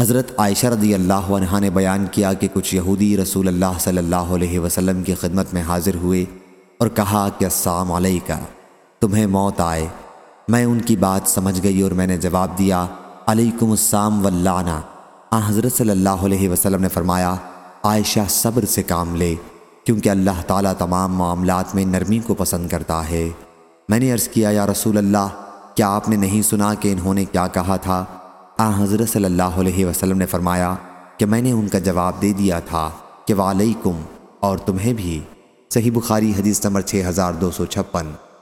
حضرت عائشہ رضی اللہ عنہ نے بیان کیا کہ کچھ یہودی رسول اللہ صلی اللہ علیہ وسلم کی خدمت میں حاضر ہوئے اور کہا کہ السلام علیکہ، تمہیں موت آئے۔ میں ان کی بات سمجھ گئی اور میں نے جواب دیا، علیکم السلام واللعنہ۔ آ، حضرت صلی اللہ علیہ وسلم نے فرمایا، عائشہ صبر سے کام لے، کیونکہ اللہ تعالیٰ تمام معاملات میں نرمی کو پسند کرتا ہے۔ میں نے عرض کیا، یا رسول اللہ، کیا آپ نے نہیں سنا کہ انہوں نے کیا کہا تھا؟ آ، حضرت صلی اللہ علیہ وسلم نے فرمایا کہ میں نے ان کا جواب دے دیا تھا کہ وعلیکم اور تمہیں بھی۔ صحیح بخاری حدیث نمبر 6256